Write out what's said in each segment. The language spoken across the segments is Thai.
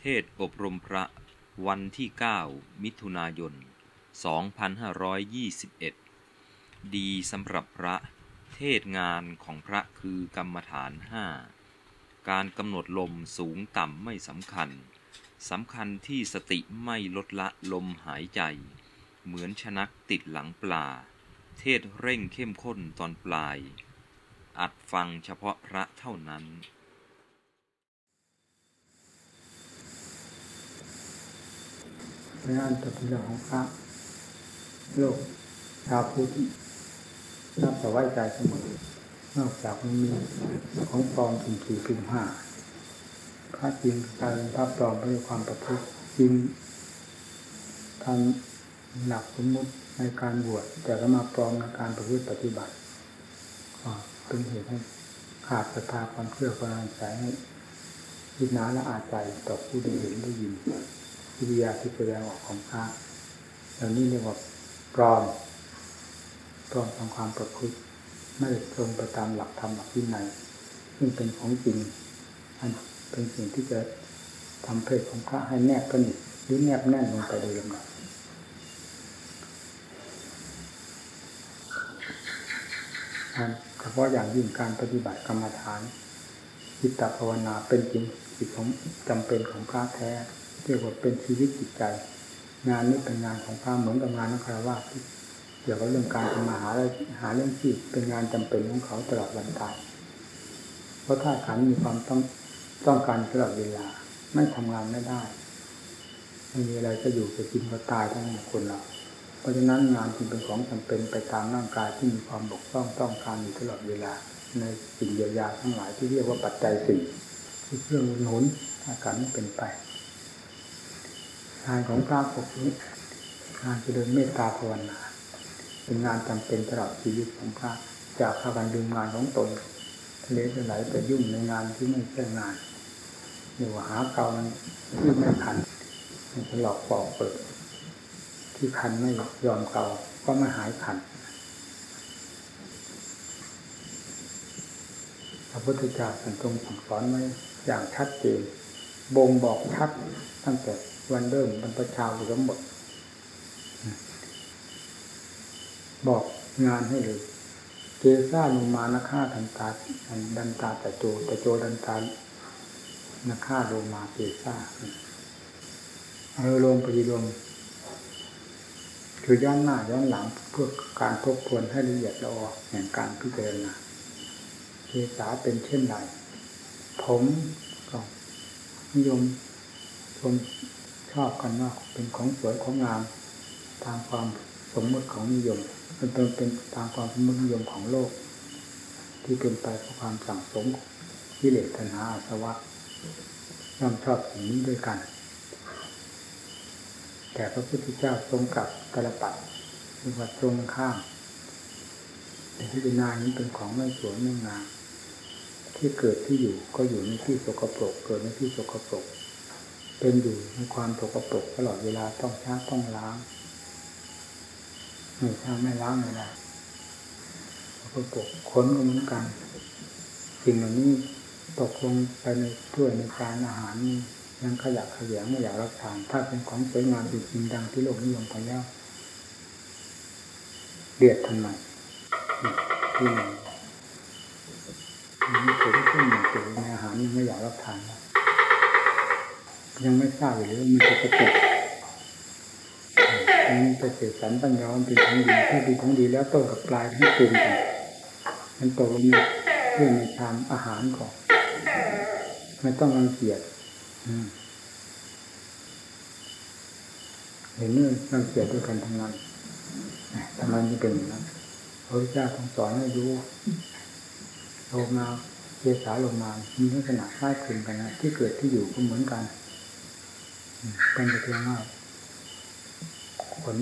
เทศอบรมพระวันที่ 9 มิถุนายน 2521 ดีสำหรับพระเทศงานของพระคือกรรมฐาน 5 การกำหนดลมสูงต่ำไม่สำคัญ สำคัญที่สติไม่ลดละลมหายใจ เหมือนชนักติดหลังปลา เทศเร่งเข้มข้นตอนปลาย อัดฟังเฉพาะพระเท่านั้น ในอันตรายของพระโลกชาวพุทธน่าจะไว้ใจเสมอนอกจากมันมีของปลอมถึงสี่ถึงห้าพระจริงกลายเป็นพระปลอมไปด้วยความประพฤติจริงทำหลักสมมติในการบวชแต่ก็มาปลอมในการประพฤติปฏิบัติก็เป็นเหตุให้ขาดศรัทธาความเชื่อความใจให้ยินาและอาใจต่อผู้ได้เห็นได้ยิน วิทยาที่แสดงออกของพระเหล่านี้เรียกว่าปลอมปลอมทางความประพฤติไม่ตรงไปตามหลักธรรมหลักวินัยซึ่งเป็นของจริงอันเป็นสิ่งที่จะทำเพศของพระให้แนบสนิทหรือแนบแน่นลงไปโดยลำดับเฉพาะอย่างยิ่งการปฏิบัติกรรมฐานจิตตภาวนาเป็นจริงจิตของจำเป็นของพระแท้ เรียกว่าเป็นชีวิตจิตใจ งานนี้เป็นงานของพระเหมือนกับงานนักคารวะที่เกี่ยวกับเรื่องการทำมาหาหาเรื่องชีพเป็นงานจำเป็นของเขาตลอดวันตายเพราะถ้าขันมีความต้องต้องการตลอดเวลาไม่ทำงานไม่ได้ไม่มีอะไรจะอยู่จะกินก็ตายทั้งคนเราเพราะฉะนั้นงานจึงเป็นของจำเป็นไปตามร่างกายที่มีความบกพร่องต้องการอยู่ตลอดเวลา ในสิ่งเยียวยาทั้งหลายที่เรียกว่าปัจจัยสี่ที่เครื่องหนุนอาการนี้เป็นไป งานของพระปกนี้งานเจริญเมตตาภาวนาเป็นงานจำเป็นตลอดชีวิตของพระจากพากันดึงงานของตนทะเลจะไหลไปยุ่งในงานที่ไม่ใช่งานเรียกว่าหาเกาที่ไม่ขันมันหลอกปอกเปิด ที่คันไม่ยอมเกาก็ไม่หายขันพระพุทธเจ้าทรงสั่งสอนไว้อย่างชัดเจนบ่งบอกชัดตั้งแต่ วันเริ่มบรรพชาอุทั้งหมดบอกงานให้เลยเกซ่าลงมานาค่าทันตาดันตาแต่โจแต่โจดันตานาค่าลงมาเกซ่าเออลงปฏิลมคือย้อนหน้าย้อนหลังเพื่อการทบทวนให้ละเอียดละออแห่งการพิจารณาเกษาเป็นเช่นไรผมก็นิยมชม ชอบกันว่าเป็นของสวยของงามตามความสมมติของนิยมมันเป็นเป็นตามความสมมตินิยมของโลก ที่เป็นไปเพราะความสั่งสมกิเลสตัณหาอาสวะย่อมชอบสิ่งนี้ด้วยกัน แต่พระพุทธเจ้าทรงกับตลปัดเรียกว่าตรงข้ามแต่ที่เป็นนานี้เป็นของไม่สวยไม่งามที่เกิดที่อยู่ก็อยู่ในที่สกปรกเกิดในที่สกปรก เป็นอยู่ในความสกปรกตลอดเวลาต้องช้าต้องล้างไม่ช้าไม่ล้างไม่ได้สกปรกค้นก็เหมือนกันสิ่งเหล่านี้ตกลงไปในถ้วยในจานอาหารนี่ยังขยะขยงไม่อยากรับทาน ถ้าเป็นของสวยงามจริงๆดังที่โลกนิยมไปแล้วเดือดทันไหมที่หนึ่งนี่ผมขึ้นหนึ่งตัวในอาหารยังไม่อยากรับทาน ยังไม่ทราบเลยว่ามันจะกระตุกมันไปเสียสันปัญญามันเป็นของดีถ้าดีของดีแล้วต้นกับปลายให้ปรุงกันมันตกลงในเรื่องในชามอาหารก่อนไม่ต้องรังเกียจเห็นเรื่องรังเกียจด้วยกันทั้งนั้นทำไมนี่เป็นอย่างนั้นพระพุทธเจ้าทรงสอนให้รู้โลมาเกสาโลมามีลักษณะคล้ายคลึงกันนะที่เกิดที่อยู่ก็เหมือนกัน เป็นไปเพียงว่าขน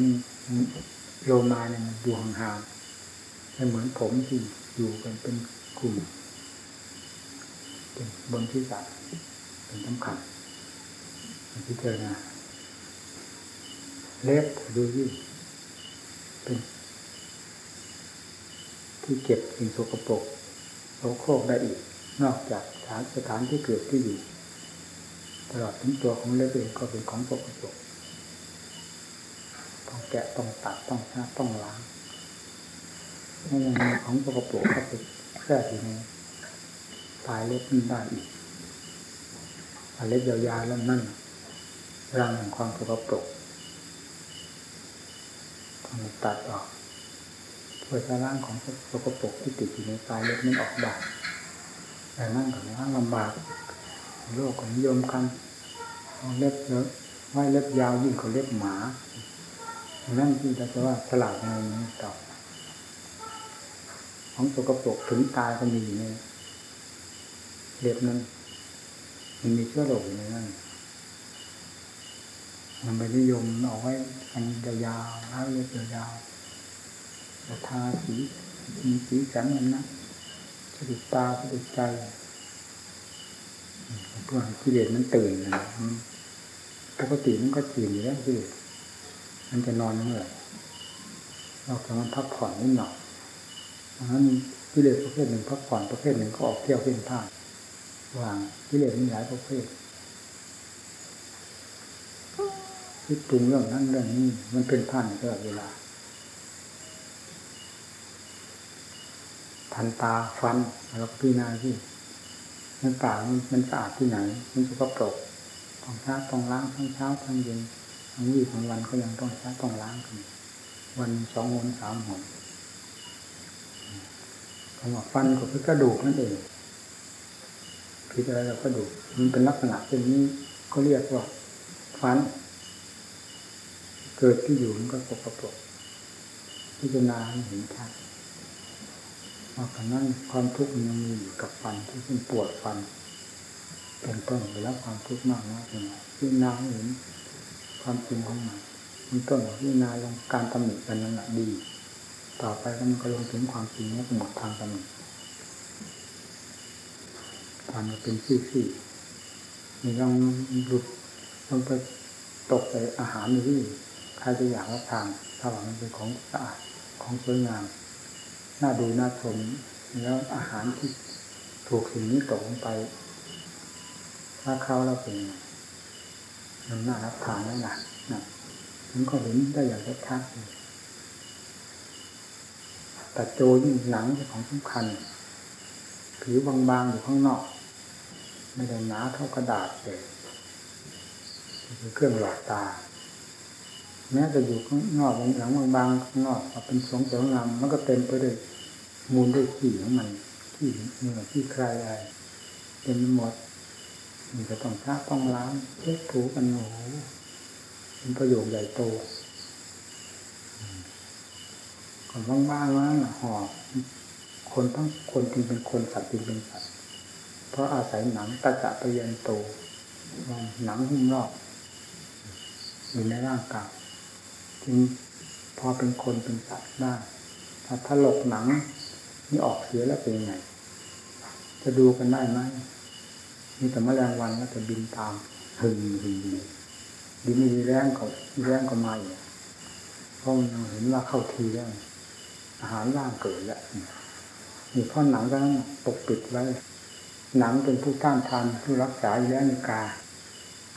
โลมาเนี่ยอยู่ห่างๆไม่เหมือนผมที่อยู่กันเป็นกลุ่มเป็นบนที่สัตว์เป็นสำคัญพิจารณาเล็บดูที่เป็นที่เก็บสิ่งสกปรกโสโครกได้อีก นอกจากสถานสถานที่เกิดที่อยู่ ตลอดถึงตัวของเล็บเองก็เป็นของปกติต้องแกะต้องตัดต้องชาต้องล้างไม่ยังมีของปกติก็ไปแค่อยู่ในปลายเล็บนี่ได้อีกปลายเล็บยาวๆแล้วนั่นรังแห่งความสกปรกต้องตัดออกเพื่อจะร่างของสกปรกที่ติดอยู่ในปลายเล็บนั้นออกได้แต่นั่นก็ร่างลำบาก โลกของนิยมกันเอาเล็บเยอะไว้เล็บยาวยิ่งกว่าเล็บหมา นั่นที่จะว่าฉลาดในนี้ต่อของสกปรกถึงตายก็มีอยู่ในเล็บนั้น มันมีเชื้อโรคอยู่ในนั้นมันไปนิยมเอาไว้กันยาวๆแล้วเล็บยาวๆทาสีมีสีสันมันนะสะดุดตาสะดุดใจ เพื่อให้กิเลสมันตื่นนะปกติมันก็ตื่นอยู่แล้วกิเลสมันจะนอนเมื่อเราจะมันพักผ่อนนิดหน่อยดังนั้นกิเลสประเภทหนึ่งพักผ่อนประเภทหนึ่งก็ออกเที่ยวเพ่นพ่านวางกิเลสมีหลายประเภทคิดปรุงเรื่องนั้นเรื่องนี้มันเป็นผ่านตลอดเวลาทันตาฟันแล้วพี่นาที่ มันป่ามันสะอาดที่ไหน มันสกปรกต้องช้าต้องล้างทั้งเช้าทั้งเย็นทั้งวี่ทั้งวันก็ยังต้องช้าต้องล้างกันวันสองวันสามหนคำว่าฟันก็คือกระดูกนั่นเองผิดอะไรเรากระดูก มันเป็นลักษณะเช่นนี้ก็เรียกว่า ฟัน เกิดที่อยู่มันก็สกปรกพิจารณาเห็นชัด นอกจากนั้นความทุกข์มันยังมีอยู่กับฟันที่เป็นปวดฟันเป็นต้นไปแล้วความทุกข์มากนะเป็นไงพิจารณาเห็นความจริงของมันมันต้นพิจารณาลงการตำหนิกันนั้นแหละดี ต่อไปก็มันก็ลงถึงความจริงแล้หมดทางตำหนิทำมาเป็นซี่ๆมีลองหลุดลงไปตกใส่อาหารที่ใครจะอยากรับทานถ้าว่ามันเป็นของสะอาดของสวยงาม น่าดูน่าชมแล้วอาหารที่ถูกสิ่งนี้ตกลงไป ถ้าเข้าแล้วเป็นมันน่ารับทานแล้วนะนะมันก็เห็นได้อย่างชัดเลยแต่โจยิ่งหนังเป็นของสำคัญ ผิวบางๆอยู่ข้างนอก ไม่ได้หนาเท่ากระดาษเลยคือเครื่องหลอกตา แม้จะอยู่ข้างนอกหลังบางข้างนอกเป็นสงสวยงามมันก็เต็มไปด้วยมูลด้วยขี้ของมันขี้เนื้อขี้ใครอะไรเต็มหมดมันจะต้องช้าต้องล้างเช็ดถูกันโอ้โหเป็นประโยชน์ใหญ่โตก่อนว่างๆแล้วห่อคนทั้งคนจริงเป็นคนสัตว์จริงเป็นสัตว์เพราะอาศัยหนังตะจะไปยันโตหนังหุ้มรอบอยู่ในร่างกาย จึงพอเป็นคนเป็นสัตว์ได้ถ้าถลกหนังนี่ออกเสียแล้วเป็นยังไง จะดูกันได้ไหมมีแต่แมลงวันแล้วจะบินตามหึงหึงดีไม่ดีแรงก็แรงก็มาอีกเพราะมันเห็นว่าเข้าทีแล้วอาหารร่างเกิดแล้วมีข้อหนังก็ต้องปกปิดไว้ หนังเป็นผู้ต้านทานผู้รักษาอยู่แล้วในกา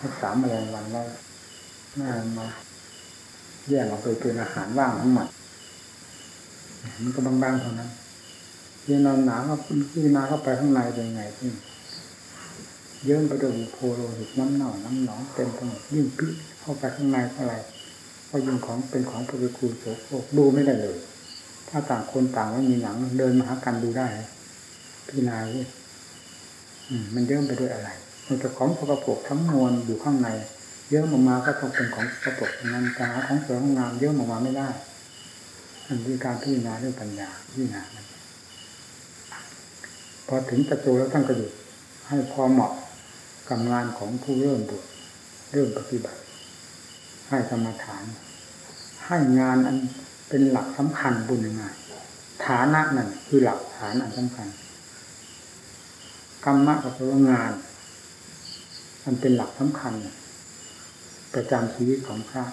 รักษาแมลงวันไว้น่ามา แยกออกไปเป็นอาหารว่างทั้งหมดมันก็บางๆเท่านั้นที่นอนหนาก็พี่นาเข้าไปข้างในเป็นไงที่เยิ้มไปด้วยโพโลหิตน้ำหน่อน้ำหนองเต็มไปหมดยิ่งพิเข้าไปข้างในเท่าไรก็ยิ่งของเป็นของปฏิกูลโสโครกดูไม่ได้เลย ถ้าต่างคนต่างไม่มีหนังเดินมาหากันดูได้พี่นาเว้ยมันเยิ้มไปด้วยอะไรมันจะของสกปรกทั้งมวลอยู่ข้างใน เยอะออกมาก็ต้องเป็นของสกปรกนั้นแต่หาของสวยงามเยอะออกมาไม่ได้อันนี้การพิจารณาเรื่องปัญญาพิจารณาพอถึงจะโจแล้วตั้งกระดุกให้พอเหมาะกับงานของผู้เริ่มบวชเริ่มปฏิบัติ ให้กรรมฐาน ให้งานอันเป็นหลักสำคัญบุญงานฐานะนั่นคือหลักฐานอันสำคัญกรรมะกับตัวงาน มันเป็นหลักสำคัญ ประจำชีวิตของพระ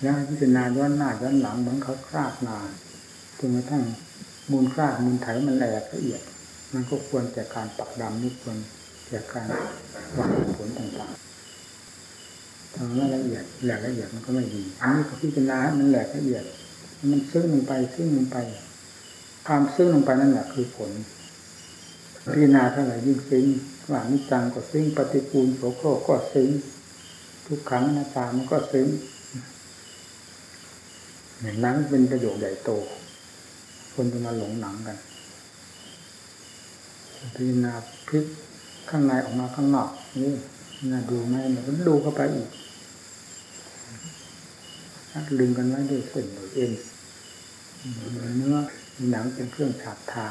แล้วพิจารณาย้อนหน้าย้อนหลังเหมือนเขาคราบนาจนกระทั่งมูลคราบมูลไถมันละเอียดละเอียด มันก็ควรแก่การปักดำนี่ควรแก่การวางผลต่างๆทำไม่ละเอียดแหลกละเอียดมันก็ไม่ดีอันนี้ก็พิจารณามันแหลกละเอียด มันซึ้งลงไปซึ้งลงไป ความซึ้งลงไปนั่นแหละคือผลพิจารณาเท่าไหร่ยิ่งซึ้ง ว่านิจังก็ซึ้งปฏิปูลโสโครก็ซึ้งทุกครั้งหน้าตามันก็ซึ้งอย่างนั้นเป็นประโยชน์ใหญ่โต คนจะมาหลงหนังกันพิจารณาพลิกข้างในออกมาข้างนอกนี่น่าดูไหมมันก็ดูเข้าไปอีกดึงกันไว้ด้วยเส้นโดยเอ็นเนื้อหนังเป็นเครื่องฉาบทา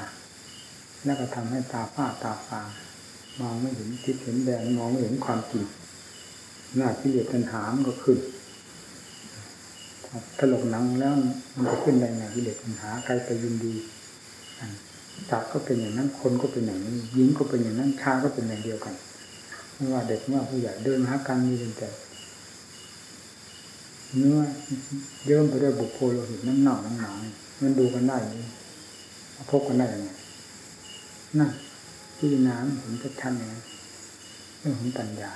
แล้วก็ทำให้ตาฝ้าตาฟาง มองไม่เห็นทิศเห็นแดงมองไม่เห็นความจริงหน้าที่เหลือปัญหามันก็ขึ้นถลกหนังแล้วมันจะขึ้นได้ไงกิเลสปัญหาใครไปยินดีจักก็เป็นอย่างนั้นคนก็เป็นอย่างนี้ยิงก็เป็นอย่างนั้นชาก็เป็นอย่างเดียวกันไม่ว่าเด็กไม่ว่าผู้ใหญ่เดินหากันมีแต่เนื้อเยิ้มไปด้วยบุคคลโลหิตน้ำหนักน้ำหนักมันดูกันได้พบกันได้ยังไงนั่น ที่น้ำเห็นชัดๆเลยเรื่องของปัญญา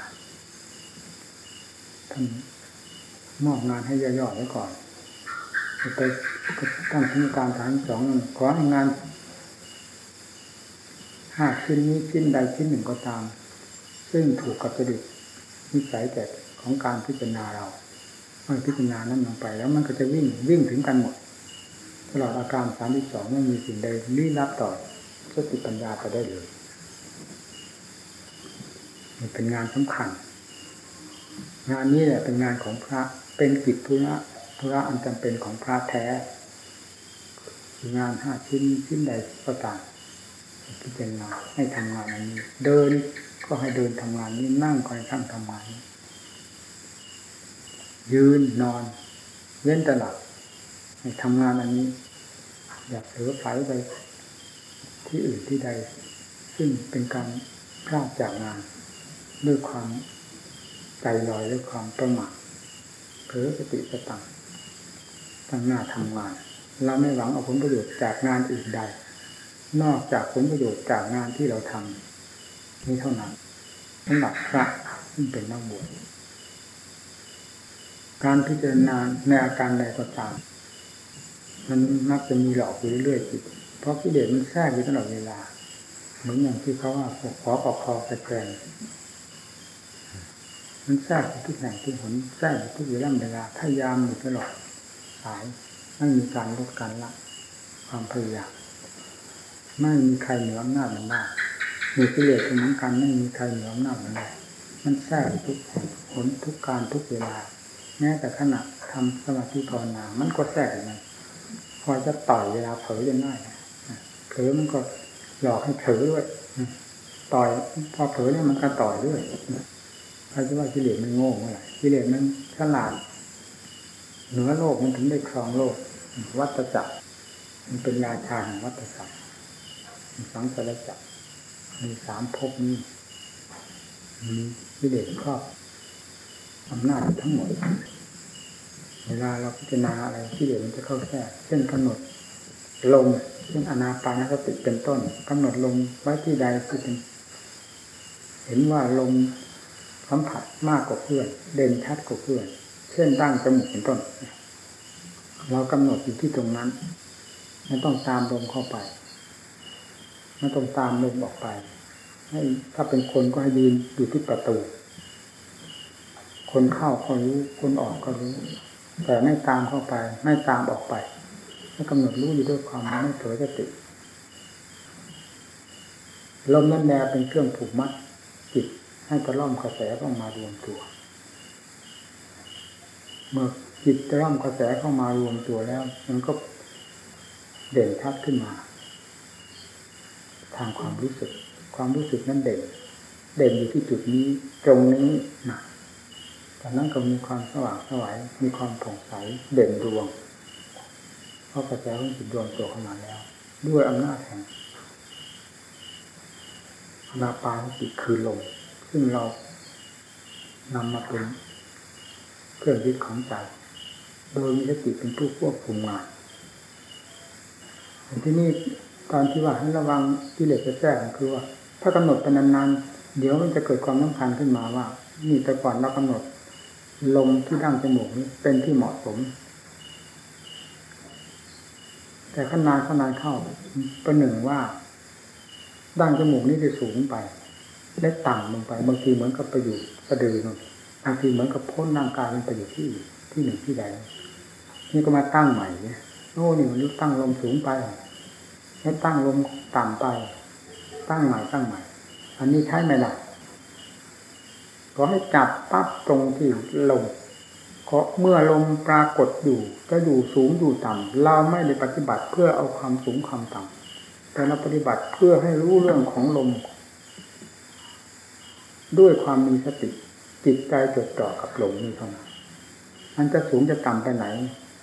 ท่านมอบงานให้ย่อยๆไว้ก่อนไปตั้งที่การฐานสองขอให้งานห้าชิ้นนี้ชิ้นใดชิ้นหนึ่งก็ตาม ซึ่งถูกกับจริตนิสัยแต่ของการพิจารณาเราเมื่อพิจารณานั้นลงไป แล้วมันก็จะวิ่งวิ่งถึงกันหมด ตลอดอาการสามที่สองไม่มีสิ่งใดลี้ลับต่อสติปัญญาไปได้เลย มันเป็นงานสำคัญ งานนี้แหละเป็นงานของพระ เป็นกิจธุระธุระอันจำเป็นของพระแท้ งานห้าชิ้นชิ้นใดก็ตามพิจารณาให้ทำงานอันนี้ เดินก็ให้เดินทำงานนี้นั่งก็ให้ทั้งทำงานนี้ยืนนอนเว้นตลับให้ทำงานอันนี้ อยากเสือไฟไปที่อื่นที่ใด ซึ่งเป็นการพลาดจากงาน ด้วยความใจลอยด้วยความประมาทเผลอสติสตังตั้งหน้าทำงานเราไม่หวังเอาผลประโยชน์จากงานอื่นใด นอกจากผลประโยชน์จากงานที่เราทำนี้เท่านั้นสำหรับพระซึ่งเป็นนักบวชการพิจารณาในอาการใดก็ตามมันมักจะมีหลอกอยู่เรื่อยๆจิตเพราะกิเลสมันแทรกอยู่ตลอดเวลา เหมือนอย่างที่เขาว่าขอปอกคอแกรน มันแทรกทุกแห่งทุกหนแทรกทุกเวลาเวลาพยายามอยู่ตลอดสายไม่มีการลดการละ ความพยายามไม่มีใครเหนืออำนาจมันได้มีกิเลสเหมือนกันไม่มีใครเหนืออำนาจมันได้มันแทรกทุกผลทุกการทุกเวลา แม้แต่ขณะทำสมาธิภาวนา มันก็แทรกอย่างนั้นพอจะต่อยเวลาเผลอจะง่ายเผลอมันก็หลอกให้เผลอด้วย ต่อยพอเผลอเนี่ยมันก็ต่อยด้วย ใครจะว่ากิเลสมันโง่เมื่อไหร่กิเลสมันฉลาดเหนือโลกมันถึงได้ครองโลก วัตจักร มันเป็นราชาแห่งวัตจักรสังสารจักรมีสามภพนี้มีกิเลสครอบอำนาจทั้งหมด เวลาเราพิจารณาอะไรที่เดี๋ยวมันจะเข้าแทรกเช่นกำหนดลมเช่นอนาปานสติเป็นต้นกำหนดลมไว้ที่ใดที่เป็น เห็นว่าลม สัมผัสมากกว่าเพื่อน เด่นชัดกว่าเพื่อน เช่นตั้งจมูกเป็นต้น เรากำหนดอยู่ที่ตรงนั้นไม่ต้องตามลมเข้าไปไม่ต้องตามลมออกไป ให้ถ้าเป็นคนก็ให้ยืนอยู่ที่ประตู คนเข้าก็รู้ คนออกก็รู้ แต่ไม่ตามเข้าไป ไม่ตามออกไปให้กำหนดรู้อยู่ด้วยความไม่เผลอสติลมนั่นแหนวเป็นเครื่องผูกมัด ให้ตะล่อมกระแสเข้ามารวมตัว เมื่อจิตตะล่อมกระแสเข้ามารวมตัวแล้ว มันก็เด่นชัดขึ้นมา ทางความรู้สึก ความรู้สึกนั้นเด่น เด่นอยู่ที่จุดนี้ตรงนี้นะตอนนั้นก็มีความสว่างสวายมีความผ่องใสเด่นดวง เพราะกระแสของจิตดวงตัวเข้ามาแล้ว ด้วยอำนาจแห่งนาปาจิตคือลม ซึ่งเรานำมาเป็นเครื่องยึดของใจ โดยมีสติเป็นผู้ควบคุมงานที่นี่ตอนที่ว่าให้ระวังกิเลสจะแทรกคือว่า ถ้ากำหนดไปนานๆเดี๋ยวมันจะเกิดความสำคัญขึ้นมาว่านี่แต่ก่อนเรากำหนด ลมที่ดั้งจมูกนี้เป็นที่เหมาะสม แต่ขนานขนานเข้าประหนึ่งว่าดั้งจมูกนี้จะสูงไป และต่ำลงไป บางทีเหมือนกับไปอยู่สะดือนบางทีเหมือนกับพ้นร่างกายมันไปอยู่ที่ที่หนึ่งที่ใดนี่ก็มาตั้งใหม่เนี่ยโอ้นี่มันตั้งลมสูงไปให้ตั้งลมต่ำไป ตั้งใหม่ตั้งใหม่ อันนี้ใช้ไม่ได้ก็ให้จับปั๊บตรงที่ลมเพราะเมื่อลมปรากฏอยู่จะอยู่สูงอยู่ต่ำเราไม่ได้ปฏิบัติเพื่อเอาความสูงความต่ำแต่เราปฏิบัติเพื่อให้รู้เรื่องของลม ด้วยความมีสติจิตใจจดจ่อกับลมนี่เท่านั้นมันจะสูงจะต่ำไปไหน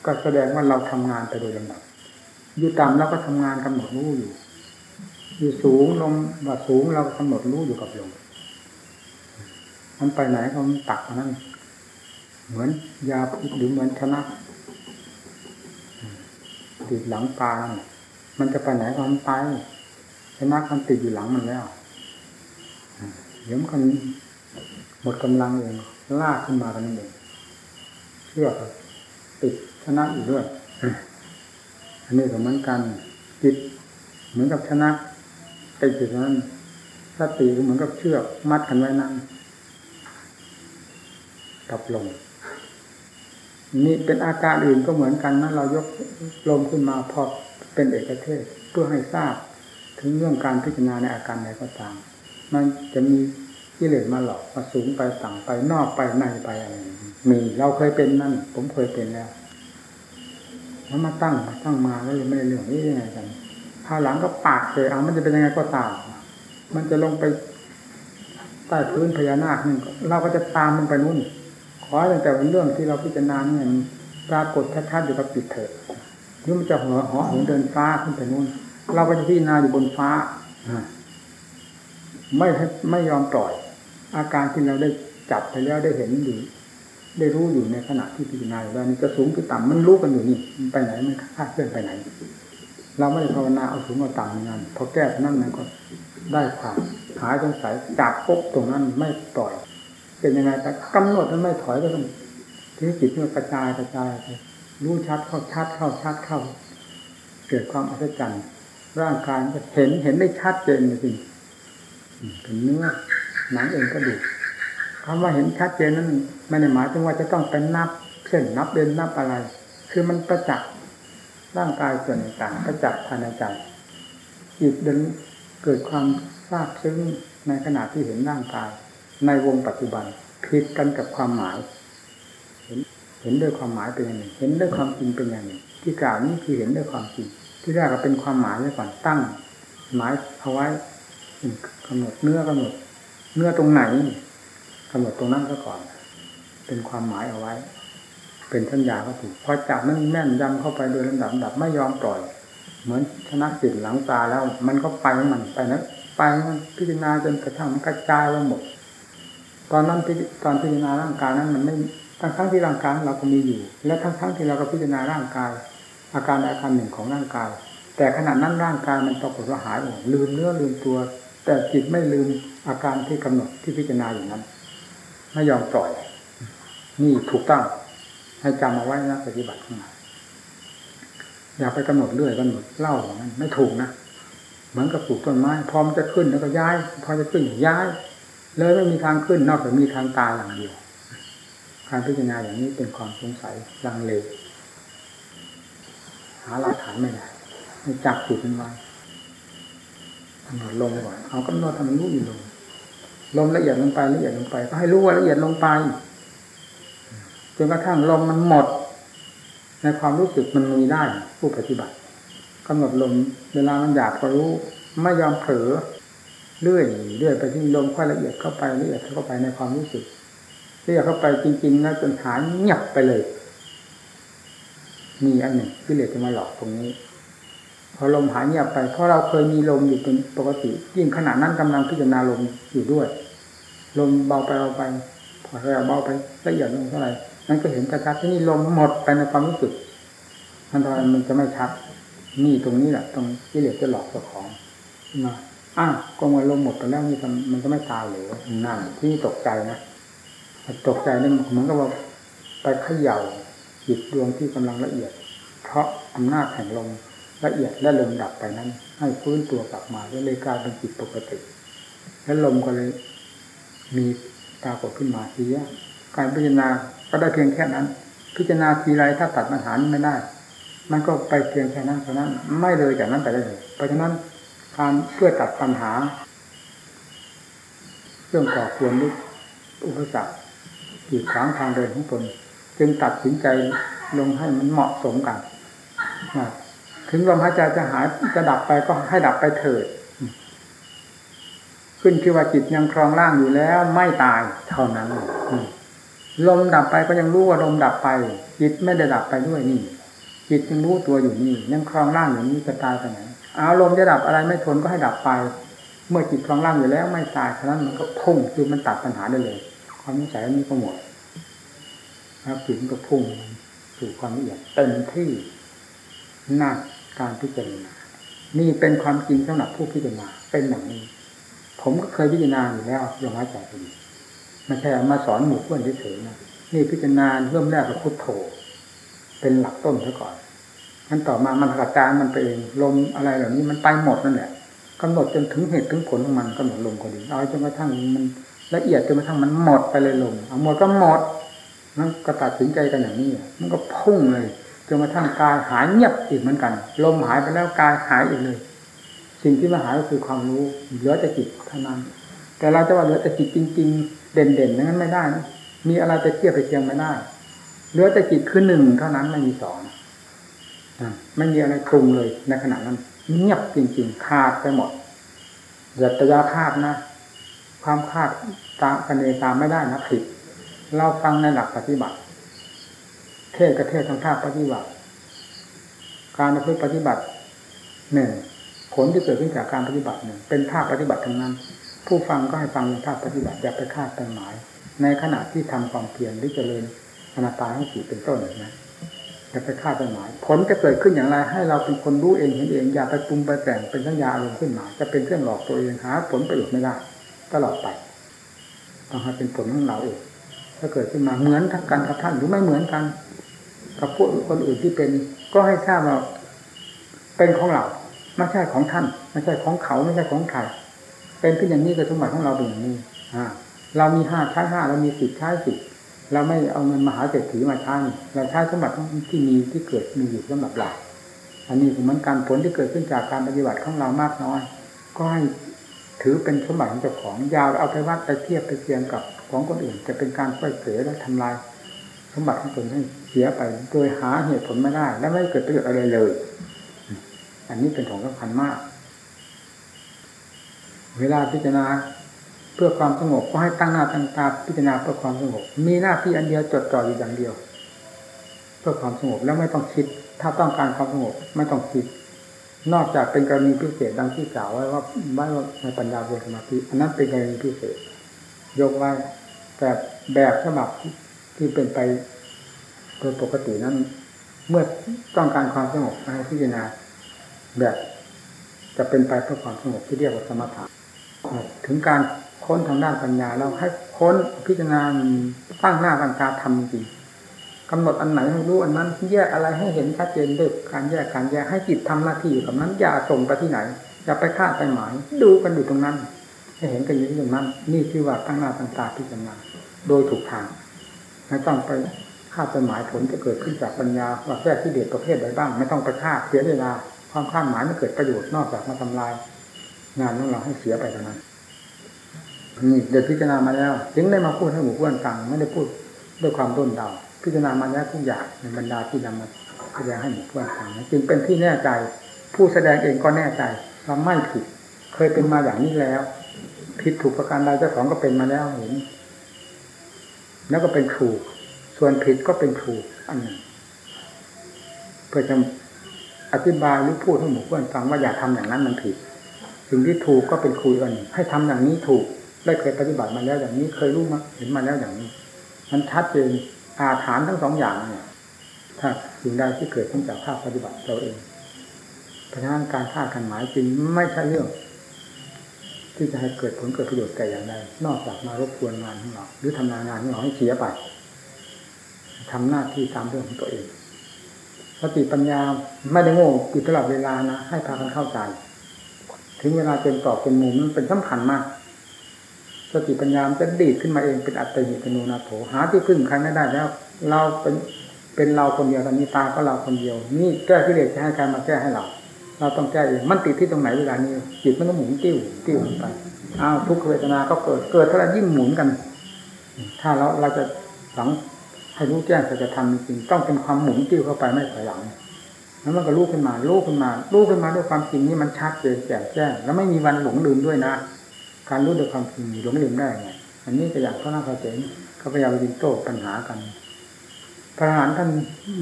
ก็แสดงว่าเราทำงานไปโดยลำดับอยู่ต่ำเราก็ทำงานกำหนดรู้อยู่ อยู่สูงลมว่าสูงเรากำหนดรู้อยู่กับลมมันไปไหนก็มันตักนั่นเหมือนยาพิษหรือเหมือนชนะติดหลังปลามันจะไปไหนก็มันไปชนะมันติดอยู่หลังมันแล้ว ดี๋ยวมันหมดกำลังเองลากขึ้นมากันนั่นเองเชือกติดชนะอยู่ด้วยอันนี้ก็เหมือนกันจิตเหมือนกับชนะติดอยู่นั้นสติก็เหมือนกับเชือกมัดกันไว้นั่นกับลมนี่เป็นอาการอื่นก็เหมือนกันนะเรายกลมขึ้นมาพอเป็นเอกเทศเพื่อให้ทราบ ถึงเรื่องการพิจารณาในอาการใดก็ตาม มันจะมีกิเลสมาหลอกมาสูงไปต่างไปนอกไปในไปอะไรมีเราเคยเป็นนั่น ผมเคยเป็นแล้วแล้วมาตั้งมาตั้งมาแล้วยังไม่ได้เรื่องนี้ยังไงกันภายหลังก็ปากเลยเอามันจะเป็นยังไงก็ตาม มันจะลงไปใต้พื้นพญานาคนี่เราก็จะตามมันไปนู่น ขอตั้งแต่เรื่องที่เราพิจารณาเนี่ยปรากฏชัดๆอยู่กับจิตเถอะหรือมันจะหัวหอหงเดินฟ้าขึ้นไปนู่น เราก็จะพิจารณาอยู่บนฟ้า ไม่ไม่ยอมปล่อย อาการที่เราได้จับไปแล้วได้เห็นอยู่ได้รู้อยู่ในขณะที่พิจารณาอยู่แล้วนี่จะสูงหรือต่ำมันรู้กันอยู่นี่ไปไหนมันคาดเคลื่อนไปไหน เราไม่ได้ภาวนาเอาสูงเอาต่ำงานพอแก้นั่นมันก็ได้ความหายสงสัยจับปุ๊บตรงนั้นไม่ปล่อย เป็นยังไงแต่กำหนดมันไม่ถอยก็ต้องที่จิตมันกระจายกระจายไปรู้ชัดเข้าชัดเข้าชัดเข้า เกิดความอัศจรรย์ร่างกายก็เห็นเห็นได้ชัดเจนจริง เป็นเนื้อหนังเองก็ดูคำว่าเห็นชัดเจนนั้นไม่ได้หมายถึงว่าจะต้องเป็นนับเช่นนับเดินนับอะไร คือมันประจักษ์ร่างกายส่วนต่างประจักษ์ภายในใจจิตเดินเกิดความทราบซึ้งในขณะที่เห็นร่างกาย ในวงปัจจุบันผิดกันกับความหมาย เห็นเห็นด้วยความหมายเป็นอย่างหนึ่ง เห็นด้วยความจริงเป็นอย่างหนึ่ง ที่กล่าวนี้คือเห็นด้วยความจริงที่แรกก็เป็นความหมายไว้ก่อนตั้ง หมายเอาไว้ กำหนดเนื้อกำหนด เนื้อตรงไหนกำหนดตรงนั้นก็ก่อน เป็นความหมายเอาไว้ เป็นสัญญาก็ถูกพอจับมันแม่นยำเข้าไปโดยลำดับดับไม่ยอมปล่อย เหมือนชนะสิทหลังตาแล้ว มันก็ไปมันไปนะไปมันพิจารณาจนกระทั่งมันกระจายไปหมด ตอนนั้นตอนพิจารณาร่างกายนั้นมันไม่ทั้งทั้งที่ร่างกายเราก็มีอยู่ และทั้งทั้งที่เราก็พิจารณาร่างกาย อาการอาการหนึ่งของร่างกาย แต่ขณะนั้นร่างกายมันปรากฏว่าหายหมดลืมเนื้อลืมตัว แต่จิตไม่ลืมอาการที่กำหนดที่พิจารณาอย่างนั้น ไม่ยอมปล่อย นี่ถูกต้อง ให้จำเอาไว้นะปฏิบัติข้างในอย่าไปกำหนดเรื่อยกำหนดเล่าอย่างนั้น ไม่ถูกนะเหมือนกับปลูกต้นไม้พร้อมจะขึ้นแล้วก็ย้าย พอจะขึ้นย้าย เลยไม่มีทางขึ้นนอกจากมีทางตายอย่างเดียว การพิจารณาอย่างนี้เป็นความสงสัยลังเลหาหลักฐานไม่ได้จับจิตมันไว้ ลมก่อนเอากำหนดทำรู้อยู่ลมลมละเอียดลงไปละเอียดลงไป ก็ให้รู้ว่าละเอียดลงไปจนกระทั่งลมมันหมด ในความรู้สึกมันมีได้ผู้ปฏิบัติกำหนดลมเวลามันหยาบก็รู้ ไม่ยอมเผลอเรื่อยเรื่อยไปที่ลมค่อยละเอียดเข้าไปละเอียดเข้าไปในความรู้สึกละเอียดเข้าไปจริงๆนะจนหายเงียบไปเลย มีอันหนึ่งที่เหลือจะมาหลอกตรงนี้ พอลมหายเงียบไป เพราะเราเคยมีลมอยู่เป็นปกติ ยิ่งขณะนั้นกำลังพิจารณาลมอยู่ด้วย ลมเบาไปเบาไปพอเราเบาไปละเอียดลงเท่าไหร่นั่นก็เห็นชัดๆที่นี่ลมหมดไปในความรู้สึกมันทำไมมันจะไม่ชัดนี่ตรงนี้แหละตรงที่เหลือจะหลอกเจ้าของมาอ้าวก็มันลมหมดไปแล้วนี่มันจะไม่ตายหรือนั่นที่ตกใจนะตกใจนี่เหมือนกับว่าไปเขย่าจิตดวงที่กำลังละเอียด เพราะอำนาจแห่งลม ละเอียดและลมดับไปนั้น ให้ฟื้นตัวกลับมาแล้วเลยกลายเป็นจิตปกติ แล้วลมก็เลยมีปรากฏขึ้นมาทีนี้การพิจารณาก็ได้เพียงแค่นั้น พิจารณาทีไรถ้าตัดปัญหานี้ไม่ได้ มันก็ไปเพียงแค่นั้นเท่านั้นไม่เลยจากนั้นไปได้เลยเพราะฉะนั้นการเพื่อตัดปัญหา เรื่องก่อควรลุกอุปสรรคขีดขวางทางเดินของตนจึงตัดสินใจลงให้มันเหมาะสมกัน ถึงลมหายใจจะหายจะดับไปก็ให้ดับไปเถิด ขึ้นคือว่าจิตยังครองร่างอยู่แล้ว ไม่ตายเท่านั้นลมดับไปก็ยังรู้ว่าลมดับไป จิตไม่ได้ดับไปด้วยนี่ จิตยังรู้ตัวอยู่นี่ ยังครองร่างอยู่นี่จะตายไปไหนเอาลมจะดับอะไรไม่ทนก็ให้ดับไป เมื่อจิตครองร่างอยู่แล้ว ไม่ตายเท่านั้นมันก็พุ่งคือมันตัดปัญหาได้เลย ความนิสัยนี้ก็หมดแล้วจิตก็พุ่งสู่ความละเอียดเต็มที่หนัก การพิจารณา นี่เป็นความจริงสำหรับผู้พิจารณาเป็นอย่างนี้ ผมก็เคยพิจารณาอยู่แล้วยอมรับใจดีไม่ใช่มาสอนหมู่เพื่อนเฉยๆนะนี่พิจารณาเริ่มแรกกับพุทโธ เป็นหลักต้นซะก่อนมันต่อมามันกระจายมันไปเองลมอะไรเหล่านี้มันไปหมดนั่นแหละกำหนดจนถึงเหตุถึงผลของมันกำหนดลมก็ดีเอาจนกระทั่งมันละเอียดจนกระทั่งมันหมดไปเลยลมเอาหมดก็หมดมันก็ตัดสินใจกันอย่างนี้มันก็พุ่งเลย จนกระทั่งกายหายเงียบอีกเหมือนกัน ลมหายไปแล้วกายหายอีกเลย สิ่งที่มาหายก็คือความรู้เหลือแต่จิตเท่านั้น แต่เราจะว่าเหลือแต่จิตจริง ๆ เด่นๆนั้นไม่ได้นะมีอะไรไปเทียบไปเทียงไม่ได้เหลือแต่จิตคือหนึ่งเท่านั้นไม่มีสองไม่มีอะไรปรุงเลยในขณะนั้น เงียบจริง ๆ ขาดไปหมดอย่าตยาคาดนะ ความคาดตากันเองตามไม่ได้นะผิด เราฟังในหลักปฏิบัติ เทศกระเทศทางภาคปฏิบัติ การประพฤติปฏิบัติหนึ่งผลที่เกิดขึ้นจากการปฏิบัติหนึ่งเป็นภาคปฏิบัติทั้งนั้น ผู้ฟังก็ให้ฟังในภาคปฏิบัติอย่าไปคาดไปหมาย ในขณะที่ทำความเพียรหรือเจริญอนาตาให้สีเป็นต้นนะอย่าไปคาดไปหมาย ผลจะเกิดขึ้นอย่างไร ให้เราเป็นคนรู้เองเห็นเองอย่าไปปรุงไปแต่งเป็นสัญญาอารมณ์ขึ้นมา จะเป็นเครื่องหลอกตัวเองหาผลประโยชน์ไม่ได้ตลอดไปต้องให้เป็นผลของเราเองถ้าเกิดขึ้นมาเหมือนกันกับท่านหรือไม่เหมือนกัน กับพวกคนอื่นที่เป็น ก็ให้ทราบว่าเป็นของเราไม่ใช่ของท่านไม่ใช่ของเขาไม่ใช่ของใครเป็นขึ้นอย่างนี้กับสมบัติของเราเป็นอย่างนี้อ่าเรามีห้าใช้ห้าเรามีสิบใช้สิบเราไม่เอาเงินมหาเศรษฐีมาใช้เราใช้สมบัติที่มีที่เกิดมีอยู่สำหรับเราอันนี้เหมือนการผลที่เกิดขึ้นจากการปฏิบัติของเรามากน้อย ก็ให้ถือเป็นสมบัติของเจ้าของยาวเอาไปวัดไปเทียบไปเทียงกับของคนอื่น จะเป็นการค่อยเสียและทำลาย มบัติของตนให้เสียไป โดยหาเหตุผลไม่ได้ และไม่เกิดประโยชน์อะไรเลย อันนี้เป็นของสำคัญมาก เวลาพิจารณาเพื่อความสงบก็ให้ตั้งหน้าตั้งตาพิจารณาเพื่อความสงบ มีหน้าที่อันเดียวจดจ่ออยู่อย่างเดียว เพื่อความสงบแล้วไม่ต้องคิด ถ้าต้องการความสงบไม่ต้องคิด นอกจากเป็นกรณีพิเศษดังที่กล่าวไว้ว่าไม่ว่าในปัญญาเวสมาธิอันนั้นเป็นกรณีพิเศษ ยกไว้แต่แบบฉบับ ที่เป็นไปโดยปกตินั้น เมื่อต้องการความสงบให้พิจารณาแบบจะเป็นไปเพื่อความสงบที่เรียกว่าสมถะถึงการค้นทางด้านปัญญาเราให้ค้นพิจารณาตั้งหน้าตั้งตาทำจริงกำหนดอันไหนให้รู้อันนั้น แยกอะไรให้เห็นชัดเจนด้วยการแยกการแยกให้จิตทำหน้าที่อยู่กับนั้นอย่าส่งไปที่ไหนอย่าไปคาดไปหมาย ดูกันอยู่ตรงนั้น ให้เห็นกันอยู่ตรงนั้น นี่คือว่าตั้งหน้าตั้งตาพิจารณาโดยถูกทาง ไม่ต้องไปคาดไปหมายผลจะเกิดขึ้นจากปัญญาว่าแก้ที่เด็ดประเภทใดบ้าง ไม่ต้องไปคาดเสียเวลาความคาดหมายไม่เกิดประโยชน์นอกจากมาทำลาย งานของเราให้เสียไปเท่านั้นนี่เดี๋ยวพิจารณามาแล้วจึงได้มาพูดให้หมู่เพื่อนฟังไม่ได้พูดด้วยความต้นเดาพิจารณามาแล้วทุกอย่างในบรรดาที่นำมาแสดงให้หมู่เพื่อนฟังจึงเป็นที่แน่ใจ ผู้แสดงเองก็แน่ใจว่าไม่ผิด เคยเป็นมาอย่างนี้แล้ว ผิดถูกประการใดเจ้าของก็เป็นมาแล้วเห็น แล้วก็เป็นครู ส่วนผิดก็เป็นครูอันหนึ่งเพื่อจะอธิบายหรือพูดให้หมู่เพื่อนฟังว่าอย่าทำอย่างนั้นมันผิด สิ่งที่ถูกก็เป็นครูอันหนึ่งให้ทำอย่างนี้ถูกได้เคยปฏิบัติมาแล้วอย่างนี้เคยรู้มาเห็นมาแล้วอย่างนี้ มันชัดเจนอาถานทั้งสองอย่างเนี่ยถ้าสิ่งใดที่เกิดขึ้นจากภาคปฏิบัติเราเองเพราะฉะนั้นการฆ่ากันหมายจริงไม่ใช่เรื่อง ที่จะให้เกิดผลเกิดประโยชน์แก่อย่างใดนอกจากมารบกวนงานของเราหรือทำงานงานของเราให้เสียไปทำหน้าที่ตามเรื่องของตัวเองสติปัญญาไม่ได้โง่อยู่ตลอดเวลานะให้พากันเข้าใจ ถึงเวลาเป็นตอบเป็นมุมมันเป็นสำคัญมาก สติปัญญาจะดีดขึ้นมาเองเป็นอัตติตโนนาโถหาที่พึ่งใครไม่ได้แล้ว เราเป็นเป็นเราคนเดียวตอนนี้ตาก็เราคนเดียว นี่แก้ที่เลสจะให้ใครมาแก้ให้เรา เราต้องแก้เองมันติดที่ตรงไหนเวลานี้ จิตมันก็หมุนติ้วติ้วไปอ้าวทุกขเวทนาก็เกิดเกิดเท่าไรยิ่งหมุนกัน ถ้าเราเราจะสังให้รู้แจ้งจะทำจริงต้องเป็นความหมุนติ้วเข้าไปไม่ถอยหลังแล้วมันก็รู้ขึ้นมารู้ขึ้นมารู้ขึ้นมาด้วยความจริงนี่มันชัดเจนแจ่มแจ้งแล้วไม่มีวันหลงลืมด้วยนะ การรู้ด้วยความจริงหลงลืมได้ไงอันนี้ก็อย่างพระนาคเสนเขาพยายามดินโต้ปัญหากันพระอรหันต์ท่าน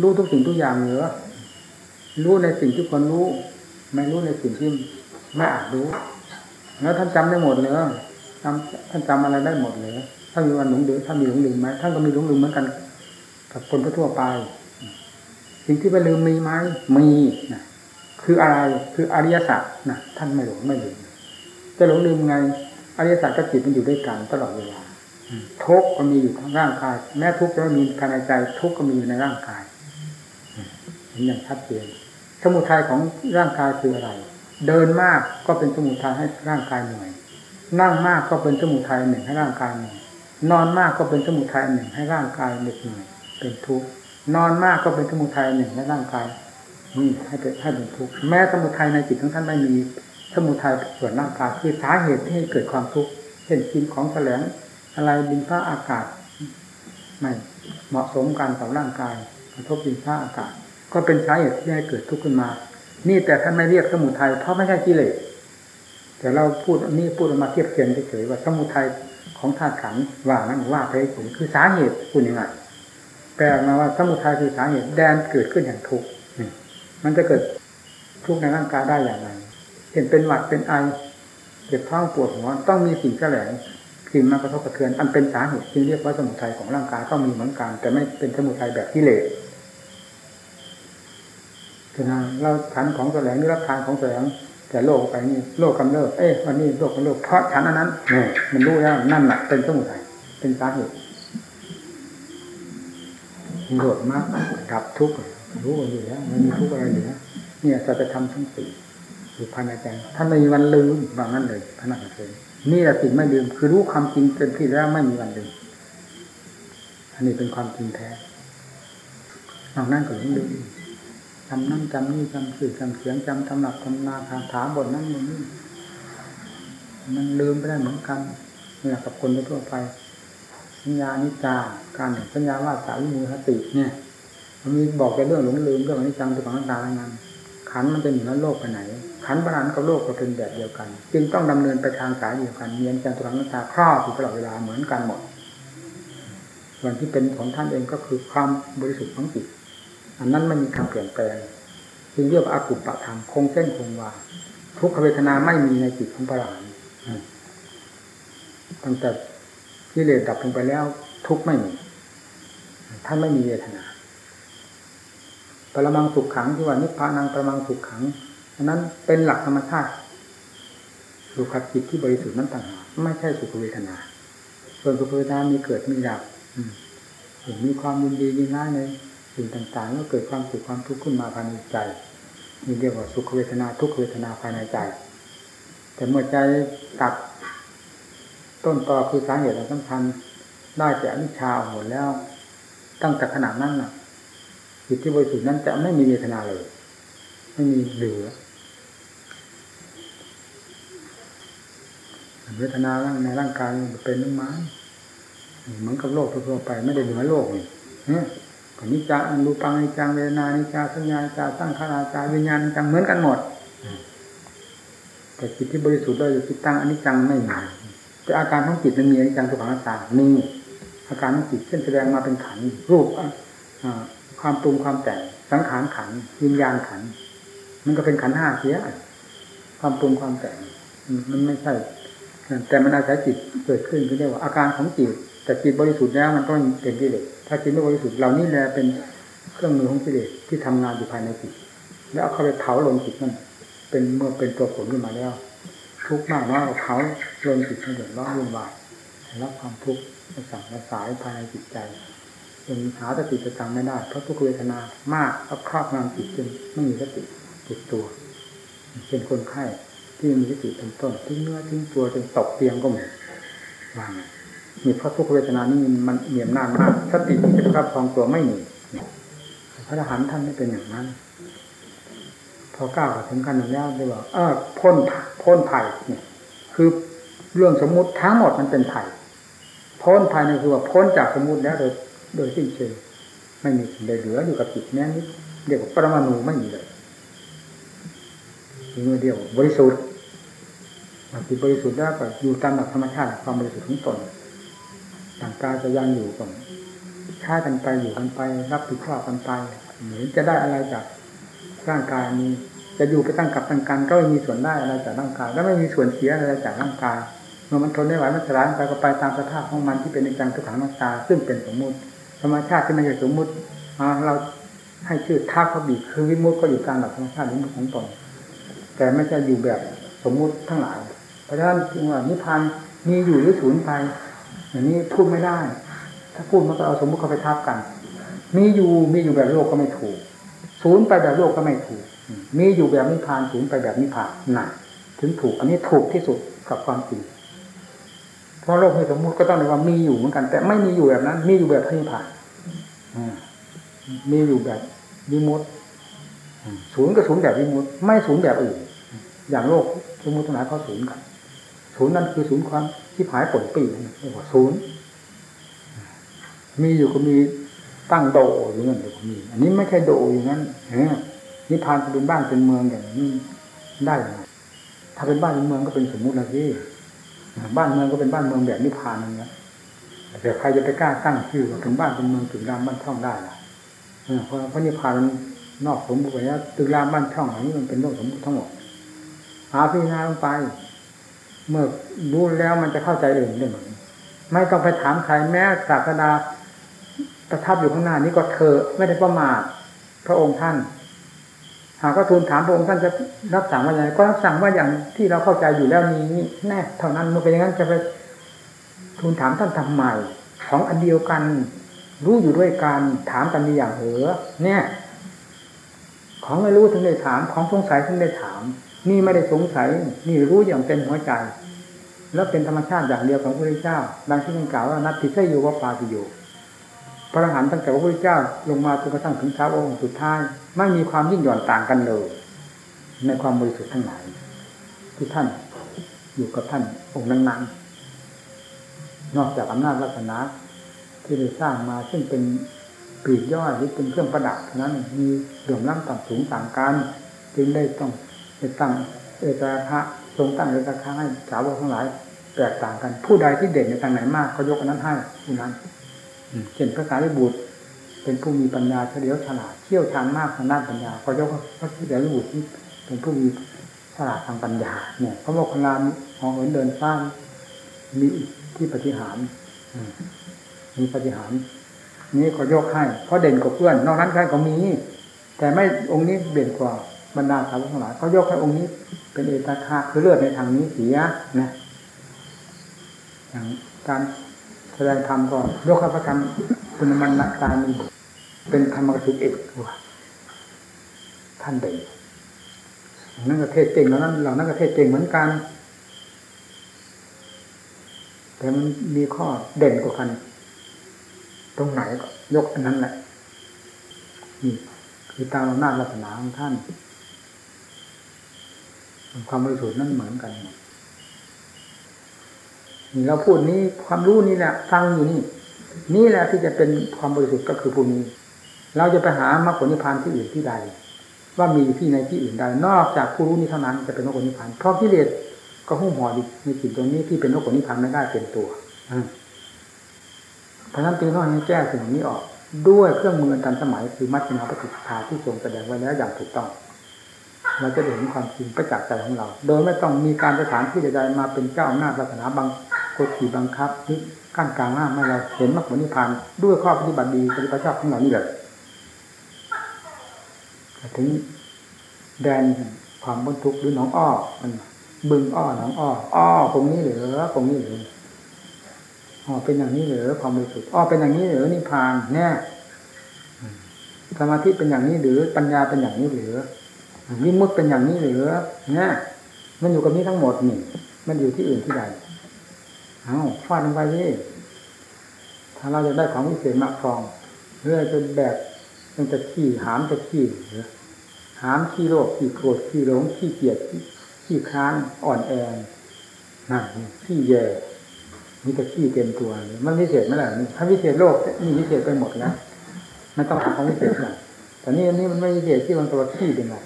รู้ทุกสิ่งทุกอย่างเหนือรู้ในสิ่งที่คนรู้ ไม่รู้ในสิ่งที่ไม่อาจรู้ แล้วท่านจำได้หมดเลยจำท่านจำอะไรได้หมดเลยถ้ามีวันหลงลืมท่านมีหลงลืมไหมท่านก็มีหลงลืมเหมือนกัน กับคนทั่วไป สิ่งที่ไปลืมมีไหมมีนะคืออะไรคืออริยสัจนะท่านไม่หลงไม่ลืมจะหลงลืมไงอริยสัจกับจิตมันอยู่ด้วยกันตลอดเวลาทุกก็มีอยู่ทั้งร่างกาย แม้ทุกข์จะไม่มีภายในใจทุกข์ก็มีอยู่ในร่างกายเห็นอย่างชัดเจน สมุทัยของร่างกายคืออะไร เดินมากก็เป็นสมุทัยให้ร่างกายเหนื่อย นั่งมากก็เป็นสมุทัยหนึ่งให้ร่างกายเหนื่อยนอนมากก็เป็นสมุทัยหนึ่งให้ร่างกายเหนื่อยเป็นทุกข์นอนมากก็เป็นสมุทัยหนึ่งให้ร่างกายนี่ให้เป็นให้เป็นทุกข์แม้สมุทัยในจิตของท่านไม่มีสมุทัยส่วนร่างกายคือสาเหตุที่ให้เกิดความทุกข์เช่นกินของแสลงอะไรดินฟ้าอากาศไม่เหมาะสมกันกับร่างกายกระทบดินฟ้าอากาศ ก็เป็นสาเหตุที่ให้เกิดทุกข์ขึ้นมา นี่แต่ท่านไม่เรียกสมุทัยเพราะไม่ใช่กิเลสแต่เราพูดนี่พูดออกมาเทียบเทียงเฉยๆว่าสมุทัยของธาตุขันว่านั้นว่าไปเฉยคือสาเหตุคุณยังไงแปลมาว่าสมุทัยคือสาเหตุแดนเกิดขึ้นอย่างทุกข์มันจะเกิดทุกข์ในร่างกายได้อย่างไรเห็นเป็นหวัดเป็นไอเจ็บท้องปวดหัวต้องมีสิ่งแสลงสิ่งมากระทบกระเทือนอันเป็นสาเหตุจึงเรียกว่าสมุทัยของร่างกายต้องมีเหมือนกัน แต่ไม่เป็นสมุทัยแบบกิเลส คือนะเราทานของแสลงหรือรับทานของแสลงแต่โลกไปนี่โลกกำเริบเอ้วันนี้โลกกำเริบเพราะฉันอันนั้นเนี่ยมันรู้แล้วนั่นแหละเป็นสมุทัยเป็นสาเหตุโกรธมากดับทุกข์รู้กันอยู่แล้วมันมีทุกข์อะไรอยู่แล้วเนี่ยจะไปทำทั้งสี่อยู่ภายในใจท่านไม่มีวันลืมบางนั้นเลยพระนักเทศนี่แหละสิ่งไม่ลืมคือรู้ความจริงเต็มที่แล้วไม่มีวันลืมอันนี้เป็นความจริงแท้นอกนั้นก็ยังลืม จำนั่นจำนี่จำสื่อจำเสียงจำตำหนักตำนาคาถาบทนั้นบทนี้มันลืมไปได้เหมือนกันเนี่ยกับคนทั่วไป สัญญานิจาการสัญญาว่าสาวิมุขติเนี่ย มันมีบอกแต่เรื่องหลงลืมเรื่องอนิจจังตุกขังตาอะไรนั้นขันมันจะหนีโลกไปไหน ขันบาลานกับโลกก็เป็นแบบเดียวกัน จึงต้องดำเนินไปทางสายเดียวกันเมียนจันตุขังตาครอบอยู่ตลอดเวลาเหมือนกันหมดส่วนที่เป็นของท่านเองก็คือความบริสุทธิ์ของจิต อันนั้นไม่มีการเปลี่ยนแปลงจึงเรียกว่าอากุปปะธรรมคงเส้นคงวาทุกขเวทนาไม่มีในจิตของพระหลานตั้งแต่ที่เลสดับลงไปแล้ว ทุกไม่มีท่านไม่มีเวทนาปรมังสุขขังที่ว่านิพพานังปรมังสุขขังอันนั้นเป็นหลักธรรมชาติสุขจิตที่บริสุทธิ์นั้นต่างหากไม่ใช่สุขเวทนา ส่วนสุขเวทนามีเกิดมีดับมีความยินดียินร้ายใน สิ่งต่างๆแล้วเกิดความสุขความทุกข์ขึ้นมาภายในใจนี่เรียกว่าสุขเวทนาทุกเวทนาภายในใจ แต่เมื่อใจตัดต้นตอคือสาเหตุสำคัญได้จากอนิชาหมดแล้ว ตั้งแต่ขนาดนั้นน่ะจิตที่บริสุทธิ์นั้นจะไม่มีเวทนาเลย ไม่มีเหลือเวทนาในร่างกายเป็นน้ำไม้เหมือนกับโลกทั่วไป ไม่ได้เหนือโลกนี่ เนี่ยกนิจาอนุปังอนิจังเวนานิจาสัญญาจาตั้งขาราจาวิญญาณจังเหมือนกันหมดแต่จิตที่บริสุทธิ์ด้วยจิตตั้งอนิจจังไม่มีแต่อาการของจิตมันมีอนิจจังสุขังตานี่อาการของจิตเช่นแสดงมาเป็นขันรูปความปรุงความแต่งสังขารขันวิญญาณขันมันก็เป็นขันห้าเสียความปรุงความแต่งมันไม่ใช่แต่มันอาศัยจิตเกิดขึ้นก็เรียกว่าอาการของจิต แต่จิตบริสุทธิ์แล้วมันต้องเป็นกิเลสถ้าจิตไม่บริสุทธิ์เหล่านี้แหละเป็นเครื่องมือของกิเลสที่ทำงานอยู่ภายในจิตแล้วเอาเข้าไปเผาลงจิตนั่นเป็นเมื่อเป็นตัวผลขึ้นมาแล้ว ทุกข์มากน้อยเขารวมจิตให้เดือดร้อนวุ่นวายรับความทุกข์สั่งระสายภายในจิตใจจนหาสติจะจำไม่ได้เพราะทุกเวทนามากก็ครอบงำจิตจนไม่มีสติติดตัวเป็นคนไข้ที่มีสติเป็นต้นทิ้งเนื้อทิ้งตัวจนตกเตียงก็เหมือนวาง มีเพราะทุกเวทนานี่มันเหนียมนานมากสติที่จะครอบครองตัวไม่มีพระอรหันต์ท่านไม่เป็นอย่างนั้น พอก้าวถึงขั้นนั้นแล้วได้บอกเออพ้นพ้นภัยเนี่ย คือเรื่องสมมุติทั้งหมดมันเป็นภัยพ้นภัยนี่คือว่าพ้นจากสมมุติแล้วโดยโดยสิ้นเชิงไม่มีสิ่งใดเหลืออยู่กับจิตแม้นิดเดียวกับปรมาณูไม่มีเลยเมื่อเดียวบริสุทธิ์จิตบริสุทธิ์แล้วก็อยู่ตามหลักธรรมชาติความบริสุทธิ์ของตน ต่างกายจะยังอยู่ก่อนฆ่ากันไปอยู่กันไป รับผิดชอบกันไปเหมือนจะได้อะไรจากร่างกายนี้ จะอยู่ไปตั้งกับตั้งกันก็ไม่มีส่วนได้อะไรจากร่างกายแล้วไม่มีส่วนเสียอะไรจากร่างกายเมื่อมันทนได้ไหวมันสลายไปก็ไปตามสภาพของมันที่เป็นในจังทุกขังนักตาซึ่งเป็นสมมุติธรรมชาติที่ไม่ใช่สมมุติเราให้ชื่อท่าเขาบีคือวิมุตก็อยู่ตามหลักธรรมชาติวิมุตของตนแต่ไม่ใช่อยู่แบบสมมุติทั้งหลาย เพราะฉะนั้นจึงว่านิพพานมีอยู่หรือศูนย์ไป อย่างนี้พูดไม่ได้ ถ้าพูดมันก็เอาสมมติเข้าไปทับกัน มีอยู่มีอยู่แบบโลกก็ไม่ถูกศูนย์ไปแบบโลกก็ไม่ถูก มีอยู่แบบนิพพานศูนย์ไปแบบนิพพานหนักถึงถูก อันนี้ถูกที่สุดกับความจริงเพราะโลกไม่สมมุติก็ต้องเรียกว่ามีอยู่เหมือนกัน แต่ไม่มีอยู่แบบนั้น มีอยู่แบบนิพพานมีอยู่แบบวิมุตศูนย์ก็ศูนย์แบบวิมุตไม่ศูนย์แบบอื่น อย่างโลกสมมติทั้งหลายเขาศูนย์กันศูนย์นั้นคือศูนย์ความ ที่หายผลปีเรียกว่าศูนย์มีอยู่ก็มีตั้งโดอยู่นั่นเดี๋ยวมี อันนี้ไม่ใช่โดอยู่นั้นเนิพพานเป็นบ้านเป็นเมืองอย่างนี้ได้ไหมถ้าเป็นบ้านเป็นเมืองก็เป็นสมมุติแล้วที่บ้านเมืองก็เป็นบ้านเมืองแบบนิพพานนั่นแหละแต่ใครจะไปกล้าตั้งชื่อว่าเป็นบ้านเป็นเมืองถึงรามบ้านช่องได้ล่ะเพราะเพราะนิพพานนอกสมมุติไปแล้วตึกรามบ้านช่องอันนี้มันเป็นเรื่องสมมุติทั้งหมดหาพิจารณาลงไป เมื่อรู้แล้วมันจะเข้าใจเองเรื่องนี้ไม่ต้องไปถามใครแม้ศาสดาประทับอยู่ข้างหน้านี้ก็เธอไม่ได้ประมาทพระองค์ท่าน หากก็ทูลถามพระองค์ท่านจะรับสั่งว่าอย่างไรก็รับสั่งว่าอย่างที่เราเข้าใจอยู่แล้วนี้แน่เท่านั้นเมื่อเป็นอย่างนั้นจะไปทูลถามท่านทำไมของอันเดียวกัน รู้อยู่ด้วยกันถามกันมีอย่างเหรอเนี่ย ของไม่รู้ถึงได้ถามของสงสัยถึงได้ถาม นี่ไม่ได้สงสัยนี่รู้อย่างเต็มหัวใจ แล้วเป็นธรรมชาติอย่างเดียวของพระพุทธเจ้า ดังที่ท่านกล่าวว่านัตติเสยโยวปาติโยพระอรหันต์ตั้งแต่พระพุทธเจ้าลงมาจนกระทั่งถึงเท้าองค์สุดท้ายไม่มีความยิ่งหย่อนต่างกันเลย ในความบริสุทธิ์ทั้งหลายที่ท่านอยู่กับท่านองค์นั้นๆนอกจากอำนาจลักษณะที่ได้สร้างมาซึ่งเป็นปีกย่อยหรือเป็นเครื่องประดับนั้นมีเดือมล้ำต่ำสูงต่างกันจึงได้ต้อง ไปตั้งเอกาคะทรงตั้งเอกาคะให้สาวกทั้งหลายแตกต่างกัน ผู้ใดที่เด่นในทางไหนมากก็ยกอันนั้นให้ผู้นั้นเช่นพระสารีบุตร เป็นผู้มีปัญญาเฉลียวฉลาดเชี่ยวชาญมากทางด้านปัญญาก็ยกพระสารีบุตรเป็นผู้มีฉลาดทางปัญญา เนี่ยพระโมคคัลลานมองเห็นเดินสร้างมีที่ปฏิหารมีปฏิหารนี้ก็ยกให้เพราะเด่นกว่าเพื่อน นอกนั้นใครก็มี แต่ไม่องค์นี้เด่นกว่า บรรดาสาวกทั้งหลายเขายกให้องค์นี้เป็นเอตคาคือเลือดในทางนี้เสียนะอย่างการแสดงธรรมก็ยกให้พระธรรมคุณมันตามีเป็นธรรมกสุเอกว่าท่านเด่นนั่นก็เทศเก่งแล้วนั้นเรานั่นก็เทศเก่งเหมือนกัน แต่มันมีข้อเด่นกว่ากัน ตรงไหนก็ยกอันนั้นแหละนี่คือตามอำนาจลักษณะของท่าน ความบริสุทธิ์นั่นเหมือนกันนี่เราพูดนี้ความรู้นี่แหละฟังอยู่นี่ นี่แหละที่จะเป็นความบริสุทธิ์ก็คือภูมิเราจะไปหามรรคผลนิพพานที่อื่นที่ใด ว่ามีที่ในที่อื่นใดนอกจากผู้รู้นี้เท่านั้นจะเป็นมรรคผลนิพพานเพราะกิเลสก็หุ้มห่อในจิตตรงนี้ที่เป็นมรรคผลนิพพานไม่ได้เป็นตัวเพราะนั้นจึงต้องให้แก้สิ่งนี้ออก ด้วยเครื่องมืออันทันสมัยคือมัชฌิมาปฏิปทาที่ทรงแสดงไว้แล้วอย่างถูกต้อง เราจะเห็นความจริงประจักษ์ใจของเรา โดยไม่ต้องมีการสถานที่ใดๆมาเป็นเจ้าอำนาจศาสนาบางกดขี่บังคับนี่กั้นกลางหน้าไม่เราเห็นมรรคผลนิพพานด้วยข้อปฏิบัติดีปฏิบัติชอบของเรานี่เลยถึงแดนความบรรทุกหรือหนองอ้อมันบึงอ้อหนองอ้ออ้อตรงนี้เหรือตรงนี้เหรืออ๋อเป็นอย่างนี้เหรือความบริสุทธิ์อ้อเป็นอย่างนี้เหรือนิพพานเนี่ยสมาธิเป็นอย่างนี้หรือปัญญาเป็นอย่างนี้หรือ วิมุตเป็นอย่างนี้หรือเนี่ยมันอยู่กับนี้ทั้งหมดนี่มันอยู่ที่อื่นที่ใดเอาฟาดลงไปที่ถ้าเราจะได้ของวิเศษมาครองเรื่อยเป็นแบบมันจะขี้หามจะขี้หรือหามขี้โรคขี้โกรธขี้หลงขี้เกียจขี้ค้านอ่อนแอนั่นขี้แย่มีแต่ขี้เต็มตัวมันวิเศษไหมล่ะถ้าวิเศษโลกนี่วิเศษไปหมดแล้วไม่ต้องหาของวิเศษหรอกแต่นี่อันนี้มันไม่วิเศษที่มันตัวขี้เป็นไง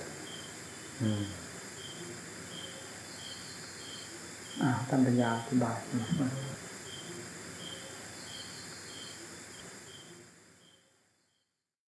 อ่าท่านปัญญาอธิบาย